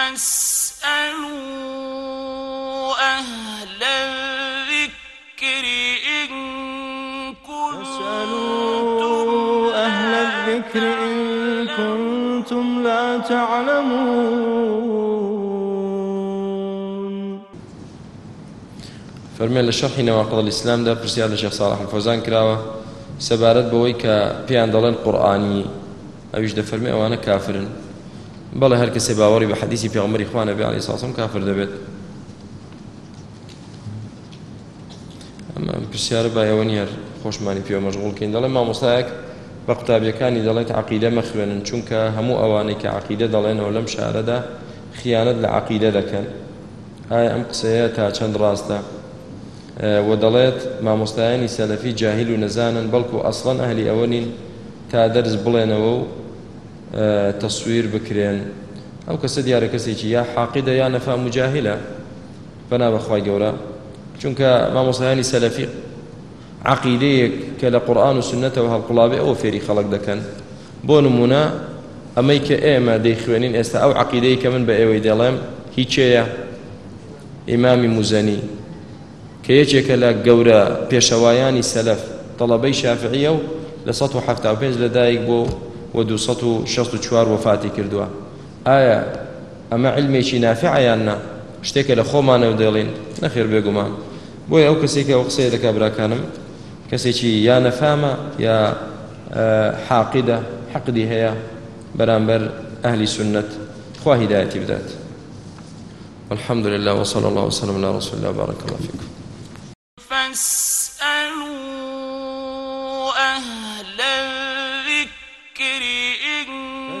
فاسألوا أهل الذكر إن فاسألوا أهل الذكر إن كنتم لا تعلمون. نەواقڵ ئیسلامدا پرسیار لە شێخ ساڵح الفۆزان کراوە سەبارەت بەوەی کە پێیان دەڵێن قورآانی ئەویش دەفەرمێ ئەوانە کافرن. بەڵێ هەر کەسێ باوەڕی بە حەدیسی پێغمبەری خوانە بێ عەلەیهی ساسم کافر دەبێت. ئەمە پرسیارە با ئێوە نیە خۆشمانی پێوە مەشغوڵکەین دەڵێ مامۆستایەک بە قوتابیەکانی دەڵێت عقیدە مەخوێنن چونکە هەموو ئەوانەی کە عقیدە دەڵێنەوە لەم شارەدا خیانەت لە عقیدە دەکەن. ئایا ئەم قسەیە تا چەند ڕاستە؟ و دەڵێت مامۆستایانی سەلەفی جاهیل و نەزانن بەڵکو ئەسڵەن ئەهلی ئەوە نین تا دەرز بڵێنەوە و تەسویر بکرێن. ئەو کەسە دیارە کەسێکی یا حاقیدە یا نەفا مجاهلە بەنا بەخوای گەورە. چونکە مامۆستایانی سەلەفی عقیدەیەک کە لە قورآن و سنەتەوە هەڵقڵابێ ئەوە فێری خەڵک دەکەن. بۆ نمونە ئەمەی کە ئێمە دەیخوێنین ئێستا ئەو عقیدەی کە من بە ئێوەی دەڵێم هیچەیە. ئیمامی موزەنی. کە یەکێکە لە گەورە پێشەوایانی سەلەف تەڵەبەی شافعیە و لە 1970 لەدایک بۆ و 264 وفاتی کردووە. ئایا ئەمە علمێکی نافعیان نا شتێکە لە خۆمانەوە دەڵێن نەخێر بێگومان بۆیە ئەو کەسێکە ئەو قسەیە دەکا براکانم کەسێکی یا نەفامە یا حاقیدە حەقدی هەیە بەرامبەر ئەهلی سنت خوا هدایەتی بدات. والحمد لله وصلى الله وسلم على رسول الله بارك الله فيكم.